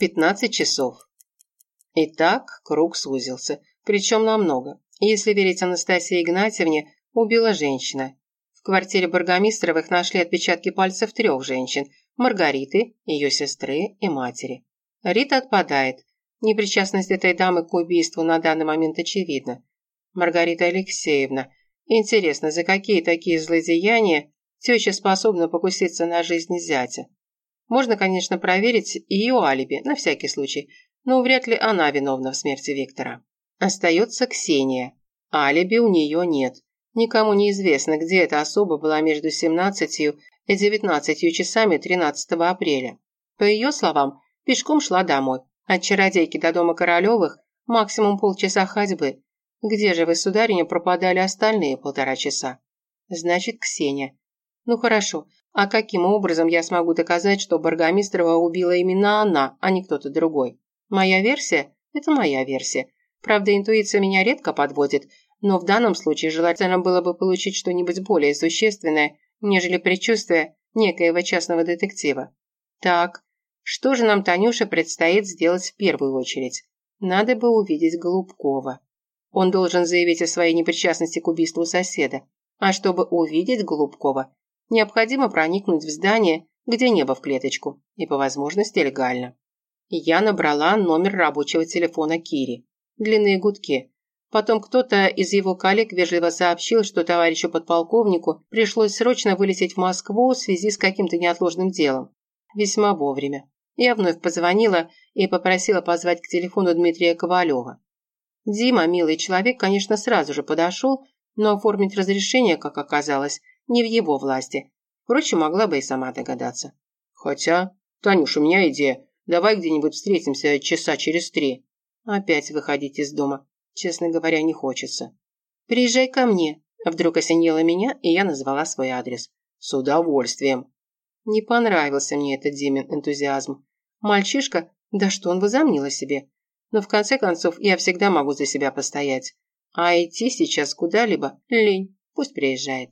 15 часов. Итак, круг сузился, причем намного. Если верить Анастасии Игнатьевне, убила женщина. В квартире Баргомистровых нашли отпечатки пальцев трех женщин – Маргариты, ее сестры и матери. Рита отпадает. Непричастность этой дамы к убийству на данный момент очевидна. Маргарита Алексеевна. Интересно, за какие такие злодеяния теща способна покуситься на жизнь зятя? Можно, конечно, проверить ее алиби, на всякий случай, но вряд ли она виновна в смерти Виктора. Остается Ксения. Алиби у нее нет. Никому не известно, где эта особа была между 17 и 19 часами 13 апреля. По ее словам, пешком шла домой. От чародейки до дома Королевых максимум полчаса ходьбы. Где же вы, сударыня, пропадали остальные полтора часа? Значит, Ксения. Ну хорошо, а каким образом я смогу доказать, что Баргомистрова убила именно она, а не кто-то другой? Моя версия – это моя версия. Правда, интуиция меня редко подводит, но в данном случае желательно было бы получить что-нибудь более существенное, нежели предчувствие некоего частного детектива. Так, что же нам, Танюша, предстоит сделать в первую очередь? Надо бы увидеть Голубкова. Он должен заявить о своей непричастности к убийству соседа. А чтобы увидеть Голубкова, необходимо проникнуть в здание, где небо в клеточку, и по возможности легально. Я набрала номер рабочего телефона Кири. Длинные гудки. Потом кто-то из его коллег вежливо сообщил, что товарищу подполковнику пришлось срочно вылететь в Москву в связи с каким-то неотложным делом. Весьма вовремя. Я вновь позвонила и попросила позвать к телефону Дмитрия Ковалева. Дима, милый человек, конечно, сразу же подошел, но оформить разрешение, как оказалось, не в его власти. Впрочем, могла бы и сама догадаться. Хотя, Танюш, у меня идея. Давай где-нибудь встретимся часа через три. Опять выходить из дома. Честно говоря, не хочется. Приезжай ко мне. Вдруг осенило меня, и я назвала свой адрес. С удовольствием. Не понравился мне этот Димин энтузиазм. Мальчишка, да что он возомнил о себе. Но в конце концов, я всегда могу за себя постоять. А идти сейчас куда-либо – лень. Пусть приезжает.